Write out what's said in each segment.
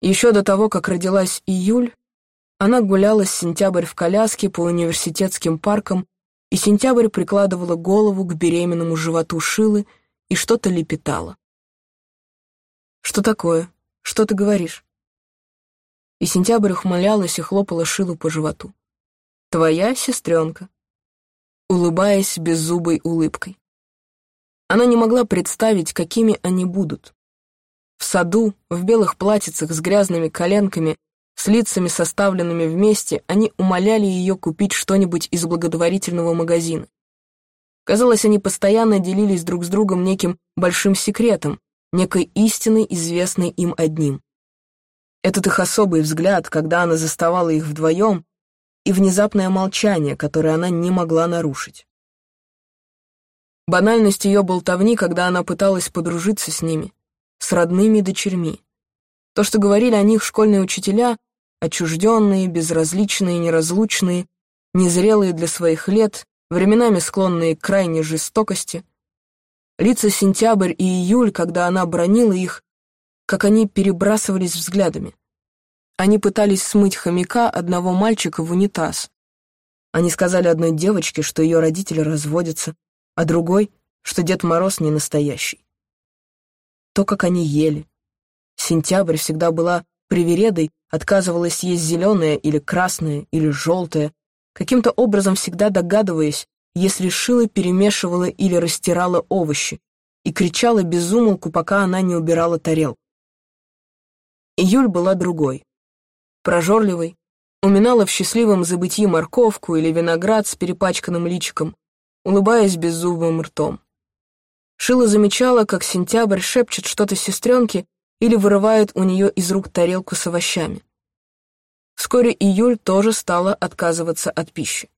Еще до того, как родилась Июль, она гуляла с сентябрь в коляске по университетским паркам, и сентябрь прикладывала голову к беременному животу Шилы и что-то лепетала. «Что такое? Что ты говоришь?» И сентябрь ухмылялась и хлопала Шилу по животу. «Твоя сестренка», улыбаясь беззубой улыбкой. Она не могла представить, какими они будут. В саду, в белых платьицах с грязными коленками, с лицами составленными вместе, они умоляли ее купить что-нибудь из благотворительного магазина. Казалось, они постоянно делились друг с другом неким большим секретом, некой истиной, известной им одним. Этот их особый взгляд, когда она заставала их вдвоем, и внезапное молчание, которое она не могла нарушить. Банальность ее болтовни, когда она пыталась подружиться с ними, с родными дочерьми. То, что говорили о них школьные учителя, отчужденные, безразличные, неразлучные, незрелые для своих лет, временами склонные к крайней жестокости. Лица сентябрь и июль, когда она бронила их, как они перебрасывались взглядами. Они пытались смыть хомяка одного мальчика в унитаз. Они сказали одной девочке, что ее родители разводятся, а другой, что Дед Мороз не настоящий. То, как они ели. Сентябрь всегда была привередой, отказывалась есть зеленое или красное или желтое, каким-то образом всегда догадываясь, если шила перемешивала или растирала овощи, и кричала безумолку, пока она не убирала тарелку. Июль была другой прожорливой, уминала в счастливом забытии морковку или виноград с перепачканным личиком, улыбаясь беззубым ртом. Шила замечала, как сентябрь шепчет что-то сестренке или вырывает у нее из рук тарелку с овощами. Вскоре июль тоже стала отказываться от пищи.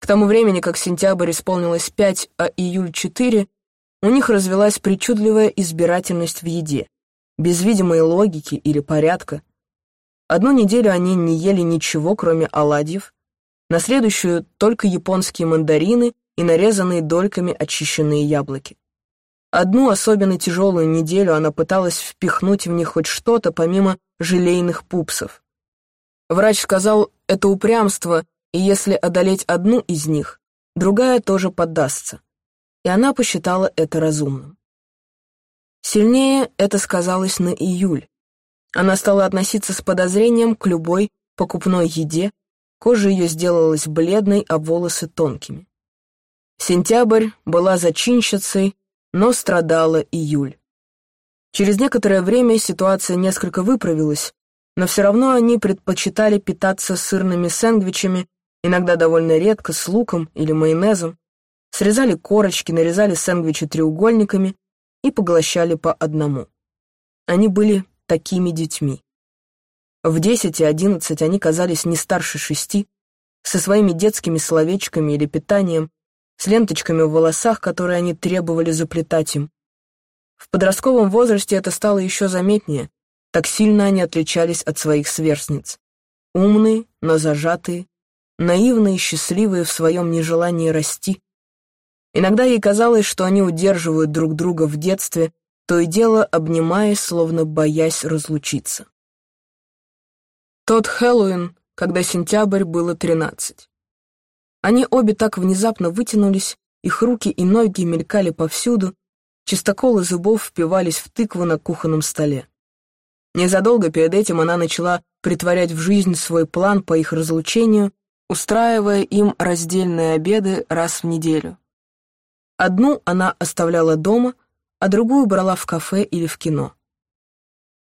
К тому времени, как сентябрь исполнилось пять, а июль четыре, у них развелась причудливая избирательность в еде, без видимой логики или порядка, Одну неделю они не ели ничего, кроме оладьев, на следующую — только японские мандарины и нарезанные дольками очищенные яблоки. Одну особенно тяжелую неделю она пыталась впихнуть в них хоть что-то, помимо желейных пупсов. Врач сказал, это упрямство, и если одолеть одну из них, другая тоже поддастся. И она посчитала это разумным. Сильнее это сказалось на июль. Она стала относиться с подозрением к любой покупной еде, кожа ее сделалась бледной, а волосы тонкими. Сентябрь была зачинщицей, но страдала июль. Через некоторое время ситуация несколько выправилась, но все равно они предпочитали питаться сырными сэндвичами, иногда довольно редко, с луком или майонезом, срезали корочки, нарезали сэндвичи треугольниками и поглощали по одному. Они были такими детьми. В десять и одиннадцать они казались не старше шести, со своими детскими словечками или питанием, с ленточками в волосах, которые они требовали заплетать им. В подростковом возрасте это стало еще заметнее, так сильно они отличались от своих сверстниц. Умные, но зажатые, наивные и счастливые в своем нежелании расти. Иногда ей казалось, что они удерживают друг друга в детстве, то и дело обнимаясь, словно боясь разлучиться. Тот Хэллоуин, когда сентябрь было тринадцать. Они обе так внезапно вытянулись, их руки и ноги мелькали повсюду, чистоколы зубов впивались в тыкву на кухонном столе. Незадолго перед этим она начала притворять в жизнь свой план по их разлучению, устраивая им раздельные обеды раз в неделю. Одну она оставляла дома — а другую брала в кафе или в кино.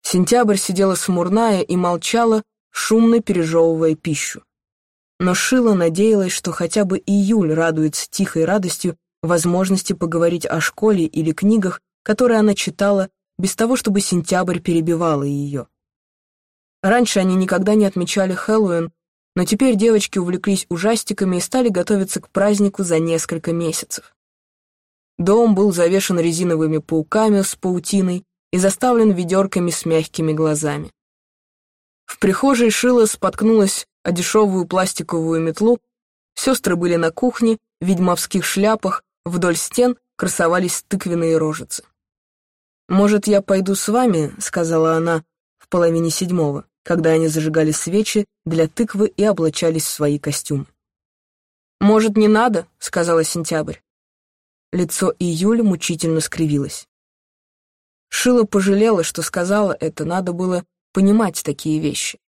Сентябрь сидела смурная и молчала, шумно пережевывая пищу. Но Шила надеялась, что хотя бы июль радуется тихой радостью возможности поговорить о школе или книгах, которые она читала, без того, чтобы сентябрь перебивала ее. Раньше они никогда не отмечали Хэллоуин, но теперь девочки увлеклись ужастиками и стали готовиться к празднику за несколько месяцев. Дом был завешен резиновыми пауками с паутиной и заставлен ведерками с мягкими глазами. В прихожей Шила споткнулась о дешевую пластиковую метлу, сестры были на кухне, в ведьмовских шляпах, вдоль стен красовались тыквенные рожицы. «Может, я пойду с вами?» — сказала она, в половине седьмого, когда они зажигали свечи для тыквы и облачались в свои костюмы. «Может, не надо?» — сказала Сентябрь. Лицо Июля мучительно скривилось. Шила пожалела, что сказала это, надо было понимать такие вещи.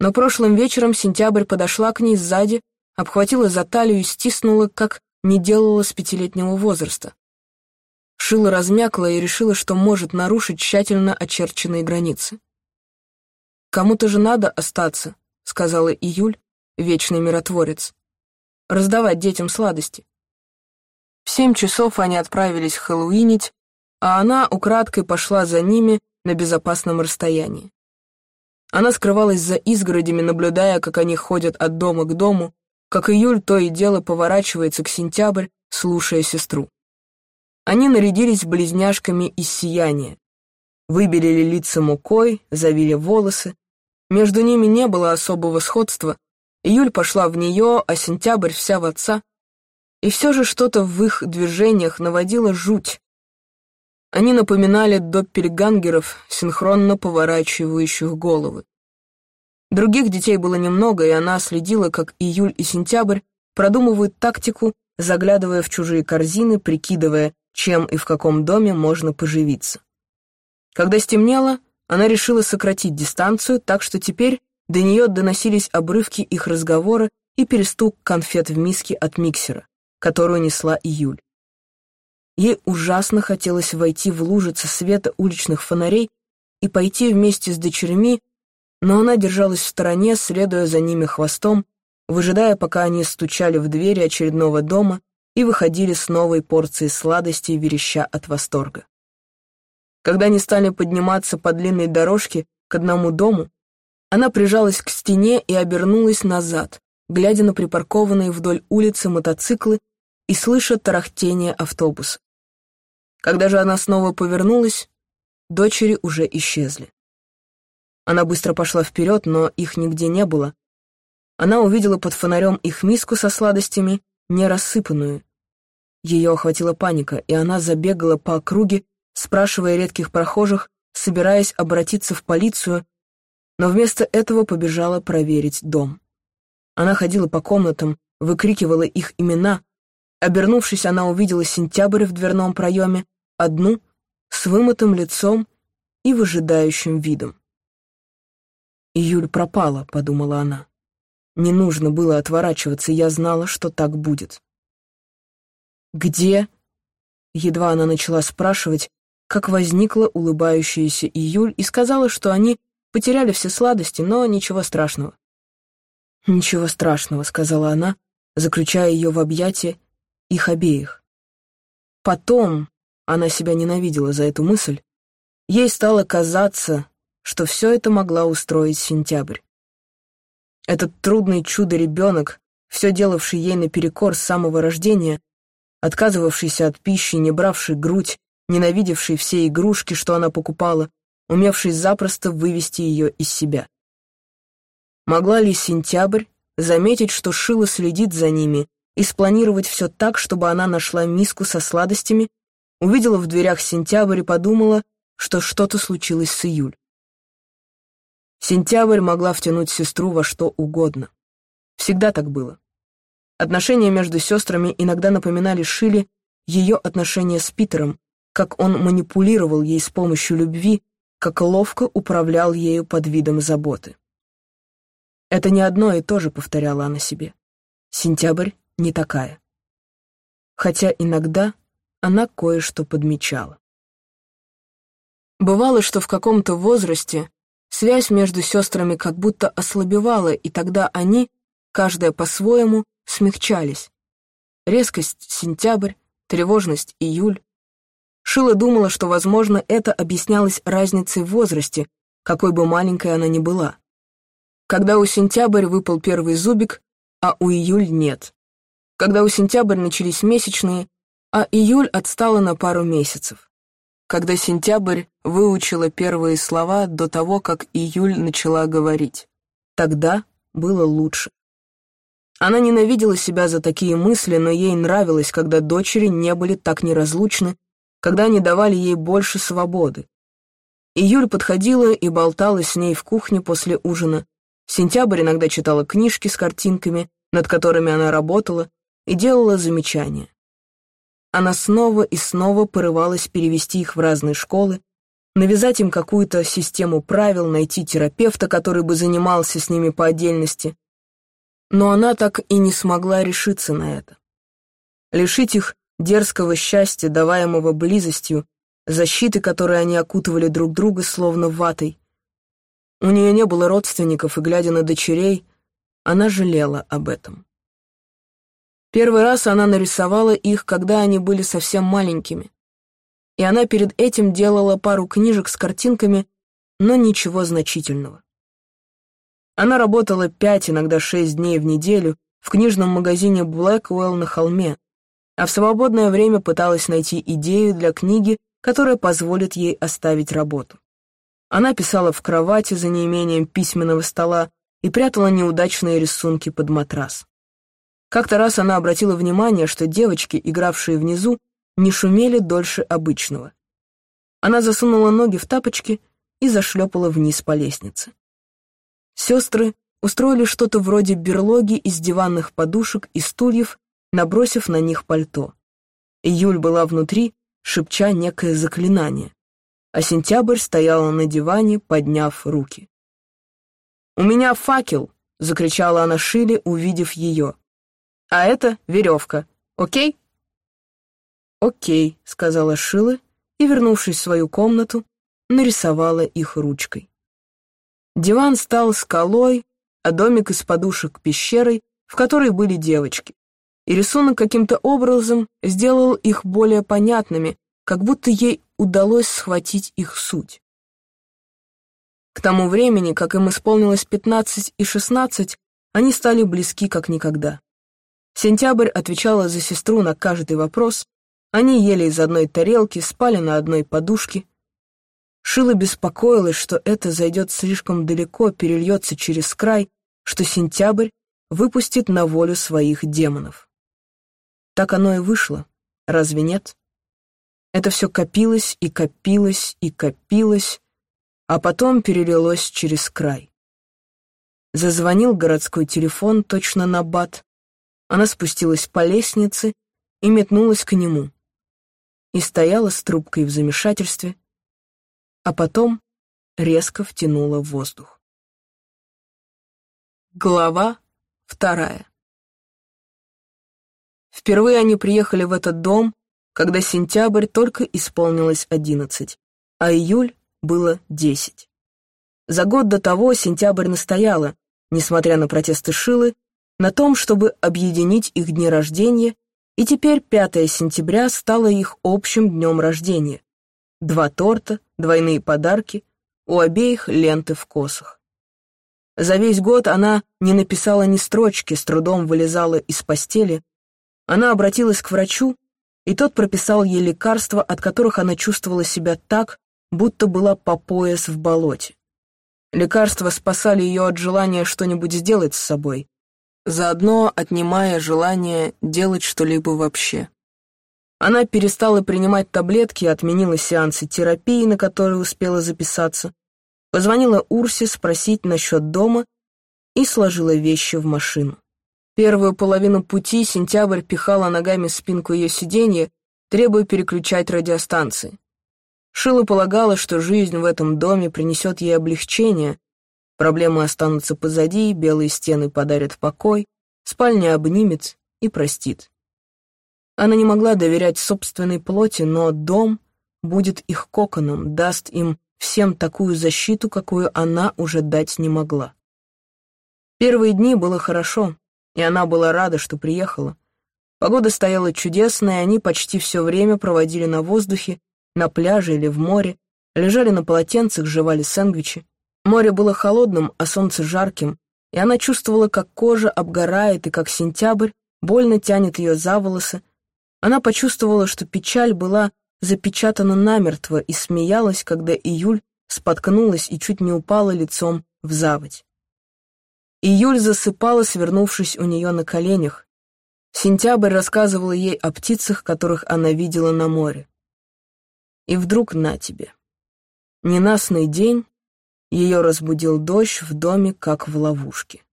Но прошлым вечером Сентябрь подошла к ней сзади, обхватила за талию и стиснула, как не делала с пятилетнего возраста. Шила размякла и решила, что может нарушить тщательно очерченные границы. «Кому-то же надо остаться», — сказала Июль, вечный миротворец. «Раздавать детям сладости». В семь часов они отправились хэллоуинить, а она украдкой пошла за ними на безопасном расстоянии. Она скрывалась за изгородями, наблюдая, как они ходят от дома к дому, как июль то и дело поворачивается к сентябрь, слушая сестру. Они нарядились близняшками из сияния. Выбелили лица мукой, завили волосы. Между ними не было особого сходства. Июль пошла в нее, а сентябрь вся в отца. И все же что-то в их движениях наводило жуть. Они напоминали доппельгангеров, синхронно поворачивающих головы. Других детей было немного, и она следила, как июль и сентябрь продумывают тактику, заглядывая в чужие корзины, прикидывая, чем и в каком доме можно поживиться. Когда стемнело, она решила сократить дистанцию, так что теперь до нее доносились обрывки их разговора и перестук конфет в миске от миксера, которую несла июль. Ей ужасно хотелось войти в лужицы света уличных фонарей и пойти вместе с дочерьми но она держалась в стороне, следуя за ними хвостом, выжидая, пока они стучали в двери очередного дома и выходили с новой порцией сладостей, вереща от восторга. Когда они стали подниматься по длинной дорожке к одному дому, она прижалась к стене и обернулась назад, глядя на припаркованные вдоль улицы мотоциклы и слыша тарахтение автобуса. Когда же она снова повернулась, дочери уже исчезли. Она быстро пошла вперед, но их нигде не было. Она увидела под фонарем их миску со сладостями, не рассыпанную. Ее охватила паника, и она забегала по округе, спрашивая редких прохожих, собираясь обратиться в полицию, но вместо этого побежала проверить дом. Она ходила по комнатам, выкрикивала их имена. Обернувшись, она увидела сентябрь в дверном проеме, одну, с вымытым лицом и выжидающим видом. «Июль пропала», — подумала она. «Не нужно было отворачиваться, я знала, что так будет». «Где?» Едва она начала спрашивать, как возникла улыбающаяся Июль и сказала, что они потеряли все сладости, но ничего страшного. «Ничего страшного», — сказала она, заключая ее в объятия их обеих. Потом, она себя ненавидела за эту мысль, ей стало казаться, что все это могла устроить сентябрь. Этот трудный чудо-ребенок, все делавший ей наперекор с самого рождения, отказывавшийся от пищи, не бравший грудь, ненавидевший все игрушки, что она покупала, умевший запросто вывести ее из себя. Могла ли сентябрь заметить, что Шила следит за ними, и спланировать все так, чтобы она нашла миску со сладостями, увидела в дверях сентябрь и подумала, что что-то случилось с июль. Сентябрь могла втянуть сестру во что угодно. Всегда так было. Отношения между сестрами иногда напоминали Шиле ее отношения с Питером, как он манипулировал ей с помощью любви, как ловко управлял ею под видом заботы. Это не одно и то же, повторяла она себе. Сентябрь не такая. Хотя иногда она кое-что подмечала. Бывало, что в каком-то возрасте Связь между сестрами как будто ослабевала, и тогда они, каждая по-своему, смягчались. Резкость — сентябрь, тревожность — июль. Шила думала, что, возможно, это объяснялось разницей в возрасте, какой бы маленькой она ни была. Когда у сентябрь выпал первый зубик, а у июль нет. Когда у сентябрь начались месячные, а июль отстала на пару месяцев когда сентябрь выучила первые слова до того, как июль начала говорить. Тогда было лучше. Она ненавидела себя за такие мысли, но ей нравилось, когда дочери не были так неразлучны, когда они давали ей больше свободы. Июль подходила и болтала с ней в кухне после ужина. Сентябрь иногда читала книжки с картинками, над которыми она работала, и делала замечания. Она снова и снова порывалась перевести их в разные школы, навязать им какую-то систему правил, найти терапевта, который бы занимался с ними по отдельности. Но она так и не смогла решиться на это. Лишить их дерзкого счастья, даваемого близостью, защиты, которой они окутывали друг друга словно ватой. У нее не было родственников, и, глядя на дочерей, она жалела об этом. Первый раз она нарисовала их, когда они были совсем маленькими. И она перед этим делала пару книжек с картинками, но ничего значительного. Она работала пять, иногда шесть дней в неделю в книжном магазине Blackwell на холме, а в свободное время пыталась найти идею для книги, которая позволит ей оставить работу. Она писала в кровати за неимением письменного стола и прятала неудачные рисунки под матрас. Как-то раз она обратила внимание, что девочки, игравшие внизу, не шумели дольше обычного. Она засунула ноги в тапочки и зашлепала вниз по лестнице. Сестры устроили что-то вроде берлоги из диванных подушек и стульев, набросив на них пальто. Июль была внутри шепча некое заклинание, а Сентябрь стояла на диване, подняв руки. «У меня факел!» — закричала она Шиле, увидев ее. «А это веревка, окей?» «Окей», — сказала Шила и, вернувшись в свою комнату, нарисовала их ручкой. Диван стал скалой, а домик из подушек — пещерой, в которой были девочки и рисунок каким-то образом сделал их более понятными, как будто ей удалось схватить их суть. К тому времени, как им исполнилось 15 и 16, они стали близки как никогда. Сентябрь отвечала за сестру на каждый вопрос, они ели из одной тарелки, спали на одной подушке. Шила беспокоилась, что это зайдет слишком далеко, перельется через край, что сентябрь выпустит на волю своих демонов. Так оно и вышло, разве нет? Это все копилось и копилось и копилось, а потом перелилось через край. Зазвонил городской телефон точно на бат. Она спустилась по лестнице и метнулась к нему. И стояла с трубкой в замешательстве, а потом резко втянула воздух. Глава вторая Впервые они приехали в этот дом, когда сентябрь только исполнилось одиннадцать, а июль было десять. За год до того сентябрь настояла, несмотря на протесты Шилы, на том, чтобы объединить их дни рождения, и теперь 5 сентября стало их общим днем рождения. Два торта, двойные подарки, у обеих ленты в косах. За весь год она не написала ни строчки, с трудом вылезала из постели, она обратилась к врачу, и тот прописал ей лекарства, от которых она чувствовала себя так, будто была по пояс в болоте. Лекарства спасали ее от желания что-нибудь сделать с собой, заодно отнимая желание делать что-либо вообще. Она перестала принимать таблетки, отменила сеансы терапии, на которые успела записаться, позвонила Урсе спросить насчет дома и сложила вещи в машину. Первую половину пути сентябрь пихала ногами спинку ее сиденья, требуя переключать радиостанции. Шила полагала, что жизнь в этом доме принесет ей облегчение, проблемы останутся позади, белые стены подарят покой, спальня обнимет и простит. Она не могла доверять собственной плоти, но дом будет их коконом, даст им всем такую защиту, какую она уже дать не могла. Первые дни было хорошо, и она была рада, что приехала. Погода стояла чудесная, они почти все время проводили на воздухе, на пляже или в море, лежали на полотенцах, жевали сэндвичи. Море было холодным, а солнце жарким, и она чувствовала, как кожа обгорает и как сентябрь больно тянет ее за волосы. Она почувствовала, что печаль была запечатана намертво и смеялась, когда июль споткнулась и чуть не упала лицом в заводь. Июль засыпала, свернувшись у нее на коленях. Сентябрь рассказывала ей о птицах, которых она видела на море. И вдруг на тебе. Ненастный день ее разбудил дождь в доме, как в ловушке.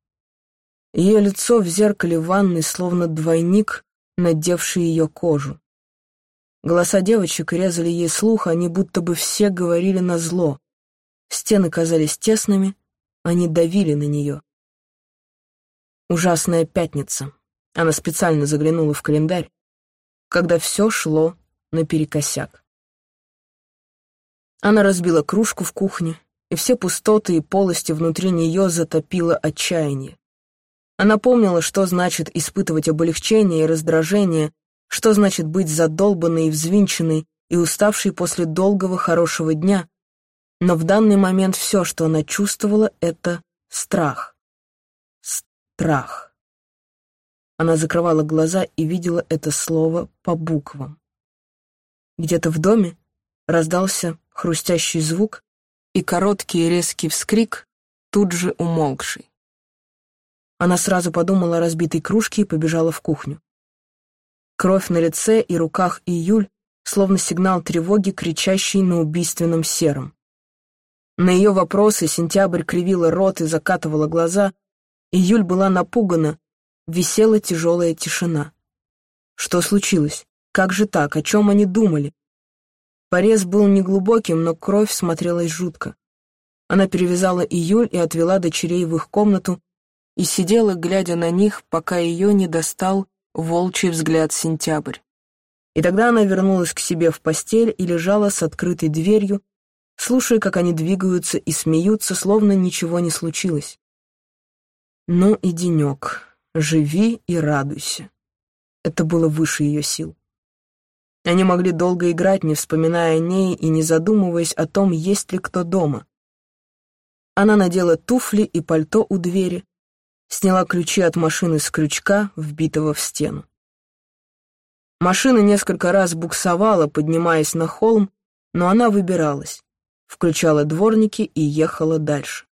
Ее лицо в зеркале ванной, словно двойник, надевший ее кожу. Голоса девочек резали ей слух, они будто бы все говорили на зло. Стены казались тесными, они давили на нее. Ужасная пятница. Она специально заглянула в календарь, когда все шло наперекосяк. Она разбила кружку в кухне, и все пустоты и полости внутри нее затопило отчаяние. Она помнила, что значит испытывать облегчение и раздражение, что значит быть задолбанной и взвинченной и уставшей после долгого хорошего дня, но в данный момент все, что она чувствовала, — это страх. Страх. Она закрывала глаза и видела это слово по буквам. Где-то в доме раздался хрустящий звук и короткий резкий вскрик, тут же умолкший. Она сразу подумала о разбитой кружке и побежала в кухню. Кровь на лице и руках Июль, словно сигнал тревоги, кричащий на убийственном сером. На ее вопросы сентябрь кривила рот и закатывала глаза. Июль была напугана, висела тяжелая тишина. Что случилось? Как же так? О чем они думали? Порез был неглубоким, но кровь смотрелась жутко. Она перевязала Июль и отвела дочерей в их комнату и сидела, глядя на них, пока ее не достал волчий взгляд сентябрь. И тогда она вернулась к себе в постель и лежала с открытой дверью, слушая, как они двигаются и смеются, словно ничего не случилось. Ну и денек, живи и радуйся. Это было выше ее сил. Они могли долго играть, не вспоминая о ней и не задумываясь о том, есть ли кто дома. Она надела туфли и пальто у двери, сняла ключи от машины с крючка, вбитого в стену. Машина несколько раз буксовала, поднимаясь на холм, но она выбиралась, включала дворники и ехала дальше.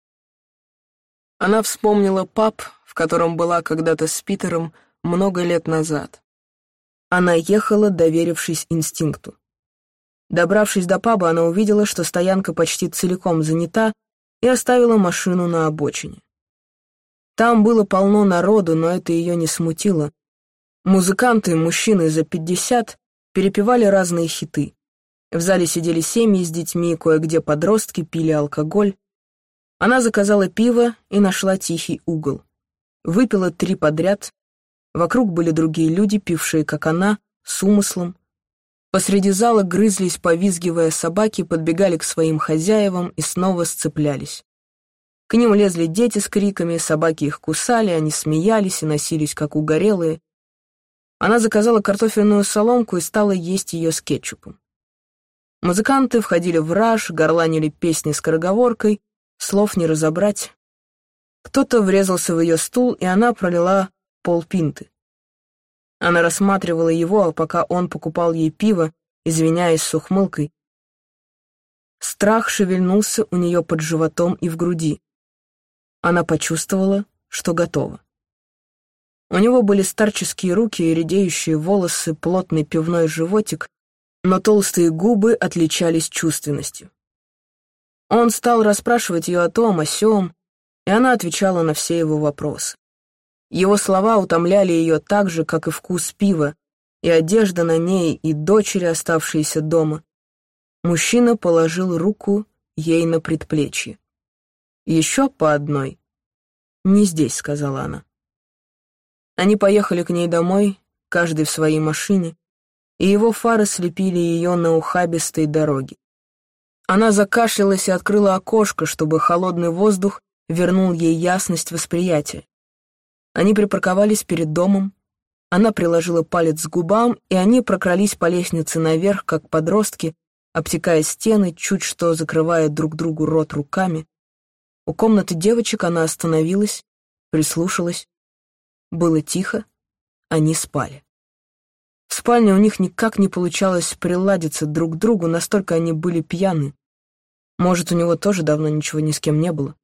Она вспомнила паб, в котором была когда-то с Питером много лет назад. Она ехала, доверившись инстинкту. Добравшись до паба, она увидела, что стоянка почти целиком занята, и оставила машину на обочине. Там было полно народу, но это ее не смутило. Музыканты, мужчины за пятьдесят, перепевали разные хиты. В зале сидели семьи с детьми, кое-где подростки пили алкоголь. Она заказала пиво и нашла тихий угол. Выпила три подряд. Вокруг были другие люди, пившие, как она, с умыслом. Посреди зала грызлись, повизгивая собаки, подбегали к своим хозяевам и снова сцеплялись. К ним лезли дети с криками, собаки их кусали, они смеялись и носились, как угорелые. Она заказала картофельную соломку и стала есть ее с кетчупом. Музыканты входили в раж, горланили песни с скороговоркой, слов не разобрать. Кто-то врезался в ее стул, и она пролила полпинты. Она рассматривала его, пока он покупал ей пиво, извиняясь с ухмылкой. Страх шевельнулся у нее под животом и в груди. Она почувствовала, что готова. У него были старческие руки и редеющие волосы, плотный пивной животик, но толстые губы отличались чувственностью. Он стал расспрашивать ее о том, о сём, и она отвечала на все его вопросы. Его слова утомляли ее так же, как и вкус пива, и одежда на ней, и дочери, оставшиеся дома. Мужчина положил руку ей на предплечье. «Еще по одной?» «Не здесь», — сказала она. Они поехали к ней домой, каждый в своей машине, и его фары слепили ее на ухабистой дороге. Она закашлялась и открыла окошко, чтобы холодный воздух вернул ей ясность восприятия. Они припарковались перед домом, она приложила палец к губам, и они прокрались по лестнице наверх, как подростки, обтекая стены, чуть что закрывая друг другу рот руками. У комнаты девочек она остановилась, прислушалась. Было тихо, они спали. В спальне у них никак не получалось приладиться друг к другу, настолько они были пьяны. Может, у него тоже давно ничего ни с кем не было.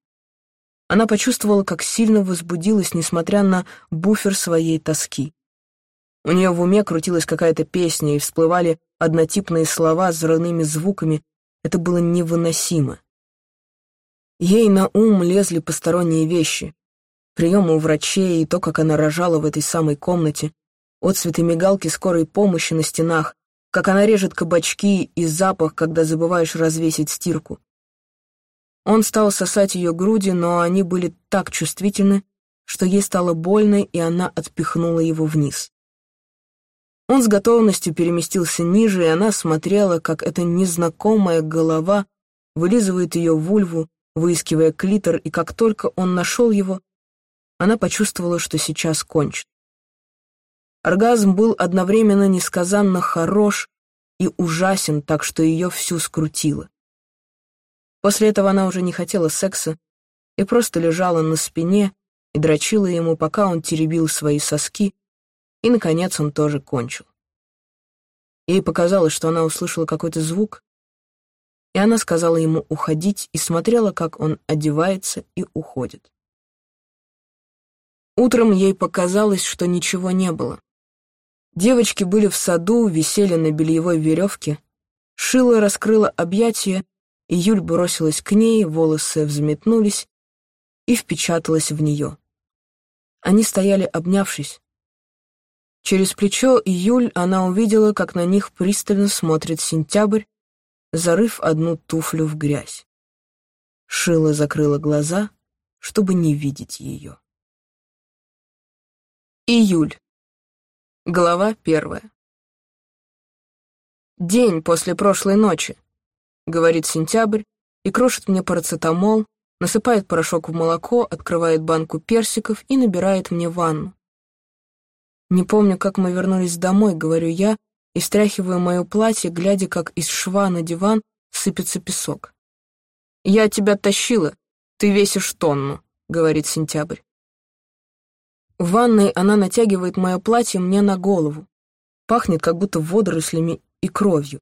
Она почувствовала, как сильно возбудилась, несмотря на буфер своей тоски. У нее в уме крутилась какая-то песня, и всплывали однотипные слова с взрывными звуками, Это было невыносимо. Ей на ум лезли посторонние вещи. Приемы у врачей и то, как она рожала в этой самой комнате, отцветы мигалки скорой помощи на стенах, как она режет кабачки и запах, когда забываешь развесить стирку. Он стал сосать ее груди, но они были так чувствительны, что ей стало больно, и она отпихнула его вниз. Он с готовностью переместился ниже, и она смотрела, как эта незнакомая голова вылизывает ее вульву, выискивая клитор, и как только он нашел его, она почувствовала, что сейчас кончит. Оргазм был одновременно несказанно хорош и ужасен, так что ее всю скрутило. После этого она уже не хотела секса и просто лежала на спине и дрочила ему, пока он теребил свои соски, и, наконец, он тоже кончил. Ей показалось, что она услышала какой-то звук, и она сказала ему уходить и смотрела, как он одевается и уходит. Утром ей показалось, что ничего не было. Девочки были в саду, висели на бельевой веревке. Шила раскрыла объятия, и Юль бросилась к ней, волосы взметнулись и впечаталась в нее. Они стояли обнявшись, Через плечо Июль она увидела, как на них пристально смотрит сентябрь, зарыв одну туфлю в грязь. Шила закрыла глаза, чтобы не видеть ее. Июль. Глава первая. «День после прошлой ночи», — говорит сентябрь и крошит мне парацетамол, насыпает порошок в молоко, открывает банку персиков и набирает мне ванну. Не помню, как мы вернулись домой, говорю я, и стряхиваю мое платье, глядя, как из шва на диван сыпется песок. «Я тебя тащила, ты весишь тонну», — говорит Сентябрь. В ванной она натягивает мое платье мне на голову. Пахнет, как будто водорослями и кровью.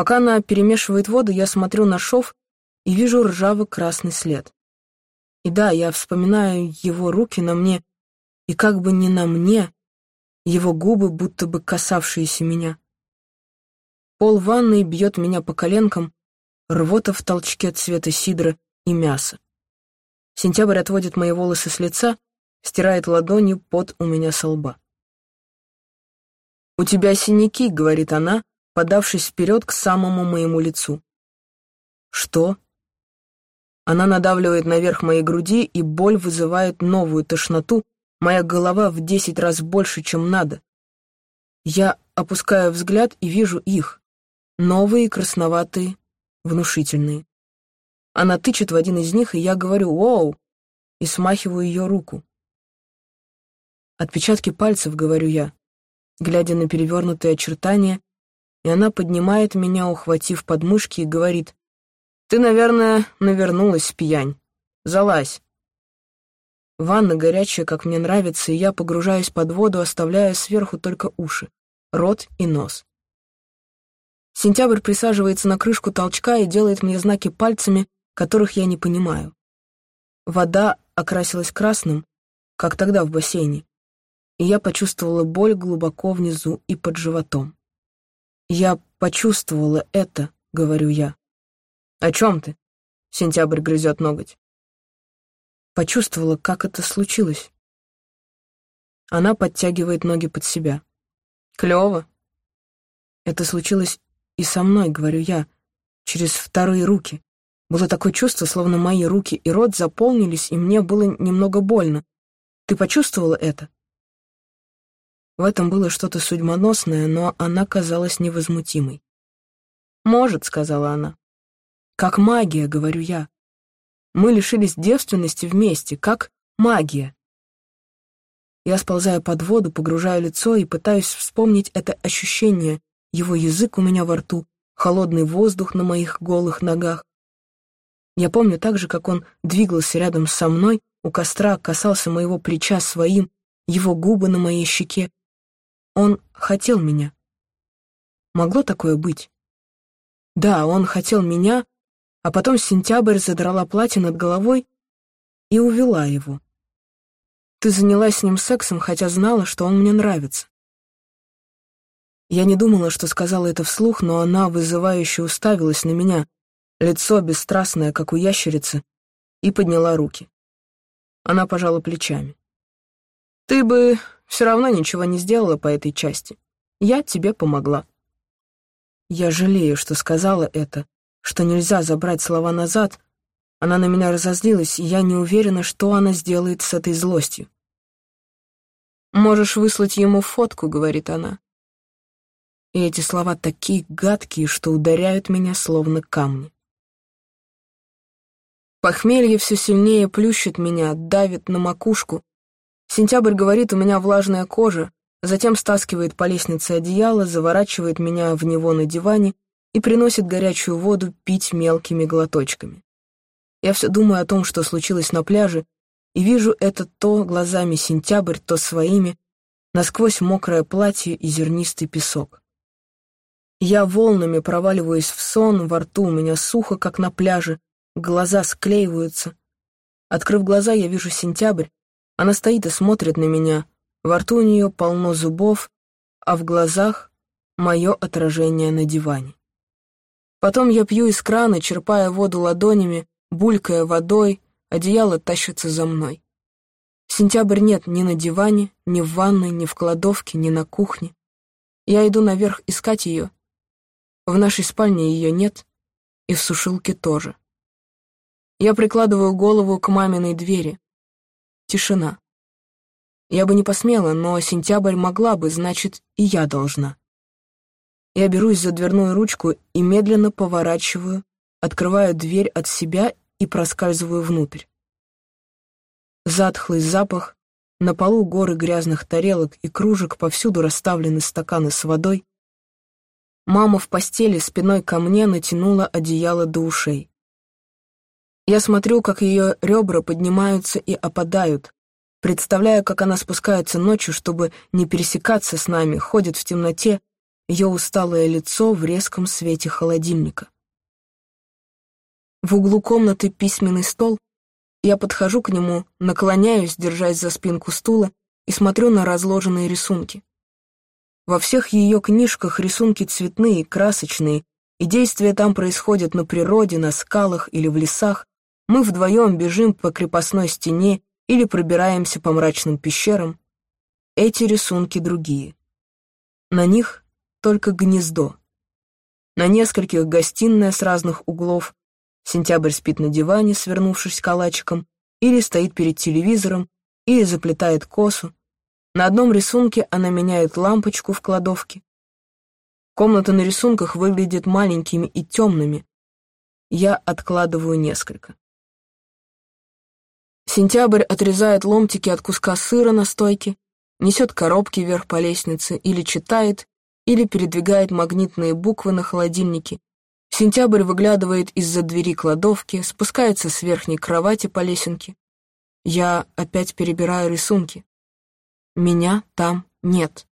Пока она перемешивает воду, я смотрю на шов и вижу ржаво-красный след. И да, я вспоминаю его руки на мне и как бы не на мне, его губы, будто бы касавшиеся меня. Пол ванной бьет меня по коленкам, рвота в толчке цвета сидра и мяса. Сентябрь отводит мои волосы с лица, стирает ладонью пот у меня со лба. «У тебя синяки», — говорит она, подавшись вперед к самому моему лицу. «Что?» Она надавливает наверх моей груди, и боль вызывает новую тошноту, Моя голова в десять раз больше, чем надо. Я опускаю взгляд и вижу их. Новые, красноватые, внушительные. Она тычет в один из них, и я говорю «Воу!» и смахиваю ее руку. Отпечатки пальцев, говорю я, глядя на перевернутые очертания, и она поднимает меня, ухватив подмышки, и говорит «Ты, наверное, навернулась, пьянь. Залазь». Ванна горячая, как мне нравится, и я погружаюсь под воду, оставляя сверху только уши, рот и нос. Сентябрь присаживается на крышку толчка и делает мне знаки пальцами, которых я не понимаю. Вода окрасилась красным, как тогда в бассейне, и я почувствовала боль глубоко внизу и под животом. «Я почувствовала это», — говорю я. «О чем ты?» — Сентябрь грызет ноготь почувствовала, как это случилось. Она подтягивает ноги под себя. Клево. Это случилось и со мной, говорю я, через вторые руки. Было такое чувство, словно мои руки и рот заполнились, и мне было немного больно. Ты почувствовала это? В этом было что-то судьбоносное, но она казалась невозмутимой. «Может», — сказала она. «Как магия», — говорю я. Мы лишились девственности вместе, как магия. Я сползаю под воду, погружаю лицо и пытаюсь вспомнить это ощущение, его язык у меня во рту, холодный воздух на моих голых ногах. Я помню также, как он двигался рядом со мной, у костра касался моего плеча своим, его губы на моей щеке. Он хотел меня. Могло такое быть? Да, он хотел меня, а потом сентябрь задрала платье над головой и увела его. Ты занялась с ним сексом, хотя знала, что он мне нравится. Я не думала, что сказала это вслух, но она вызывающе уставилась на меня, лицо бесстрастное, как у ящерицы, и подняла руки. Она пожала плечами. «Ты бы все равно ничего не сделала по этой части. Я тебе помогла». Я жалею, что сказала это, что нельзя забрать слова назад. Она на меня разозлилась, и я не уверена, что она сделает с этой злостью. «Можешь выслать ему фотку», — говорит она. И эти слова такие гадкие, что ударяют меня словно камни. Похмелье все сильнее плющит меня, давит на макушку. Сентябрь говорит, у меня влажная кожа, затем стаскивает по лестнице одеяло, заворачивает меня в него на диване и приносит горячую воду пить мелкими глоточками. Я все думаю о том, что случилось на пляже, и вижу это то глазами сентябрь, то своими, насквозь мокрое платье и зернистый песок. Я волнами проваливаюсь в сон, во рту у меня сухо, как на пляже, глаза склеиваются. Открыв глаза, я вижу сентябрь, она стоит и смотрит на меня, во рту у нее полно зубов, а в глазах мое отражение на диване. Потом я пью из крана, черпая воду ладонями, булькая водой, одеяло тащится за мной. Сентябрь нет ни на диване, ни в ванной, ни в кладовке, ни на кухне. Я иду наверх искать ее. В нашей спальне ее нет, и в сушилке тоже. Я прикладываю голову к маминой двери. Тишина. Я бы не посмела, но сентябрь могла бы, значит, и я должна. Я берусь за дверную ручку и медленно поворачиваю, открываю дверь от себя и проскальзываю внутрь. Затхлый запах, на полу горы грязных тарелок и кружек, повсюду расставлены стаканы с водой. Мама в постели спиной ко мне натянула одеяло до ушей. Я смотрю, как ее ребра поднимаются и опадают, Представляю, как она спускается ночью, чтобы не пересекаться с нами, ходит в темноте, ее усталое лицо в резком свете холодильника. В углу комнаты письменный стол. Я подхожу к нему, наклоняюсь, держась за спинку стула, и смотрю на разложенные рисунки. Во всех ее книжках рисунки цветные, красочные, и действия там происходят на природе, на скалах или в лесах. Мы вдвоем бежим по крепостной стене или пробираемся по мрачным пещерам, эти рисунки другие. На них только гнездо. На нескольких гостиная с разных углов, сентябрь спит на диване, свернувшись калачиком, или стоит перед телевизором, или заплетает косу. На одном рисунке она меняет лампочку в кладовке. Комната на рисунках выглядит маленькими и темными. Я откладываю несколько. Сентябрь отрезает ломтики от куска сыра на стойке, несет коробки вверх по лестнице, или читает, или передвигает магнитные буквы на холодильнике. Сентябрь выглядывает из-за двери кладовки, спускается с верхней кровати по лесенке. Я опять перебираю рисунки. Меня там нет.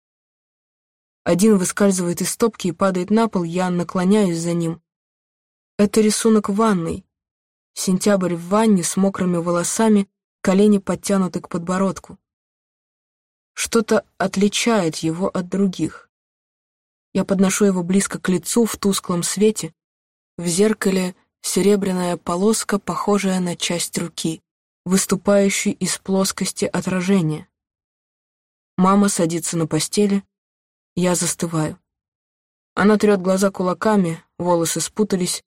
Один выскальзывает из стопки и падает на пол, я наклоняюсь за ним. Это рисунок ванной, Сентябрь в ванне с мокрыми волосами, колени подтянуты к подбородку. Что-то отличает его от других. Я подношу его близко к лицу в тусклом свете. В зеркале серебряная полоска, похожая на часть руки, выступающей из плоскости отражения. Мама садится на постели, я застываю. Она трет глаза кулаками, волосы спутались,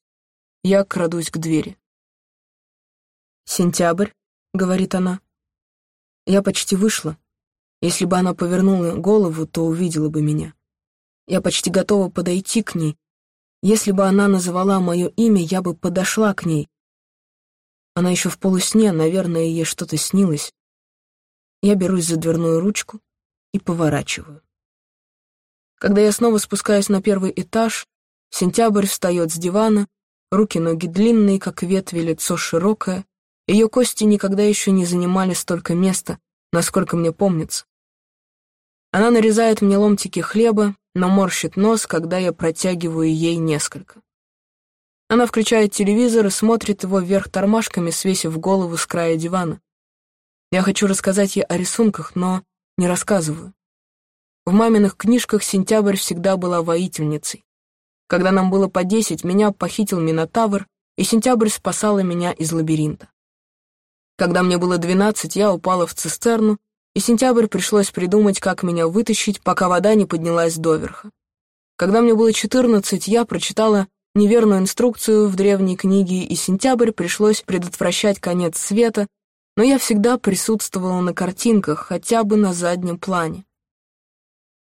я крадусь к двери. «Сентябрь», — говорит она. Я почти вышла. Если бы она повернула голову, то увидела бы меня. Я почти готова подойти к ней. Если бы она называла мое имя, я бы подошла к ней. Она еще в полусне, наверное, ей что-то снилось. Я берусь за дверную ручку и поворачиваю. Когда я снова спускаюсь на первый этаж, сентябрь встает с дивана, руки-ноги длинные, как ветви, лицо широкое, ее кости никогда еще не занимали столько места, насколько мне помнится. Она нарезает мне ломтики хлеба, но морщит нос, когда я протягиваю ей несколько. Она включает телевизор и смотрит его вверх тормашками, свесив голову с края дивана. Я хочу рассказать ей о рисунках, но не рассказываю. В маминых книжках сентябрь всегда была воительницей. Когда нам было по десять, меня похитил Минотавр, и сентябрь спасала меня из лабиринта. Когда мне было двенадцать, я упала в цистерну, и сентябрь пришлось придумать, как меня вытащить, пока вода не поднялась доверха. Когда мне было четырнадцать, я прочитала неверную инструкцию в древней книге, и сентябрь пришлось предотвращать конец света, но я всегда присутствовала на картинках, хотя бы на заднем плане.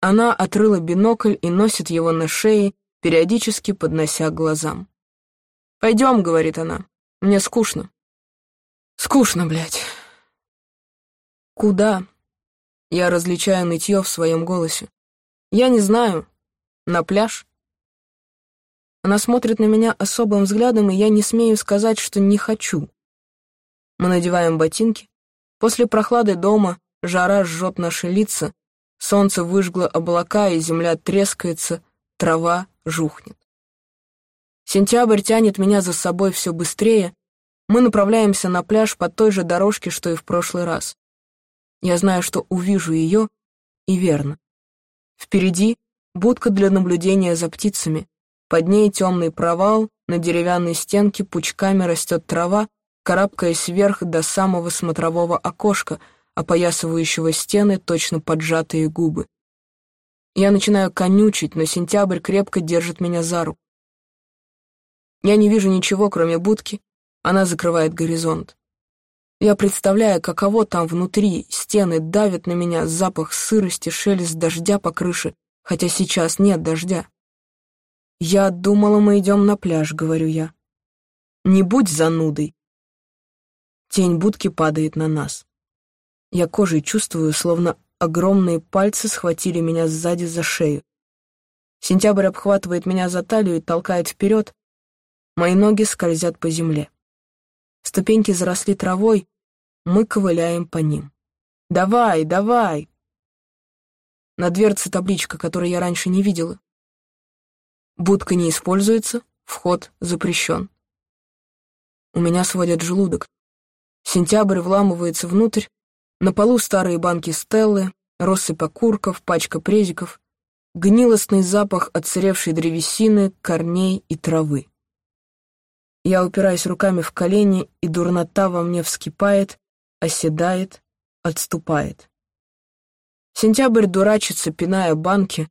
Она отрыла бинокль и носит его на шее, периодически поднося к глазам. «Пойдем», — говорит она, — «мне скучно». «Скучно, блядь». «Куда?» Я различаю нытье в своем голосе. «Я не знаю. На пляж?» Она смотрит на меня особым взглядом, и я не смею сказать, что не хочу. Мы надеваем ботинки. После прохлады дома жара жжет наши лица, солнце выжгло облака, и земля трескается, трава жухнет. Сентябрь тянет меня за собой все быстрее. Мы направляемся на пляж по той же дорожке, что и в прошлый раз. Я знаю, что увижу ее, и верно. Впереди будка для наблюдения за птицами, под ней темный провал, на деревянной стенке пучками растет трава, карабкаясь вверх до самого смотрового окошка, опоясывающего стены точно поджатые губы. Я начинаю конючить, но сентябрь крепко держит меня за руку. Я не вижу ничего, кроме будки, она закрывает горизонт. Я представляю, каково там внутри, стены давят на меня, запах сырости, шелест дождя по крыше, хотя сейчас нет дождя. «Я думала, мы идем на пляж», — говорю я. «Не будь занудой». Тень будки падает на нас. Я кожей чувствую, словно огромные пальцы схватили меня сзади за шею. Сентябрь обхватывает меня за талию и толкает вперед. Мои ноги скользят по земле. Ступеньки заросли травой, мы ковыляем по ним. «Давай, давай!» На дверце табличка, которую я раньше не видела. Будка не используется, вход запрещен. У меня сводят желудок. Сентябрь вламывается внутрь, на полу старые банки Стеллы, россыпь окурков, пачка презиков, гнилостный запах отсыревшей древесины, корней и травы. Я упираюсь руками в колени, и дурнота во мне вскипает, оседает, отступает. Сентябрь дурачится, пиная банки,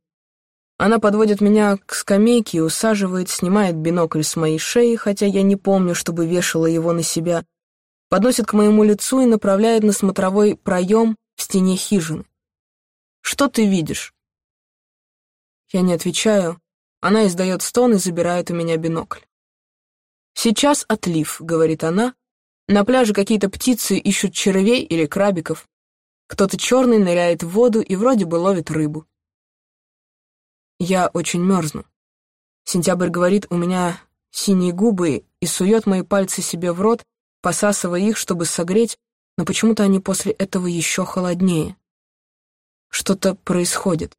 она подводит меня к скамейке и усаживает, снимает бинокль с моей шеи, хотя я не помню, чтобы вешала его на себя, подносит к моему лицу и направляет на смотровой проем в стене хижины. «Что ты видишь?» Я не отвечаю. Она издает стон и забирает у меня бинокль. «Сейчас отлив», — говорит она. «На пляже какие-то птицы ищут червей или крабиков. Кто-то черный ныряет в воду и вроде бы ловит рыбу. Я очень мерзну. Сентябрь говорит, у меня синие губы и сует мои пальцы себе в рот, посасывая их, чтобы согреть, но почему-то они после этого еще холоднее. Что-то происходит.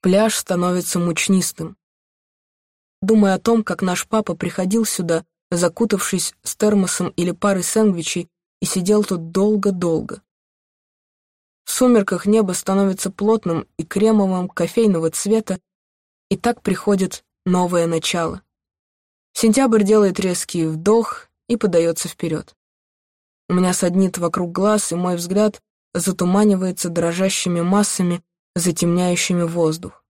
Пляж становится мучнистым. Думая о том, как наш папа приходил сюда, закутавшись с термосом или парой сэндвичей, и сидел тут долго-долго. В сумерках небо становится плотным и кремовым кофейного цвета, и так приходит новое начало. Сентябрь делает резкий вдох и подается вперед. У меня саднит вокруг глаз, и мой взгляд затуманивается дрожащими массами, затемняющими воздух.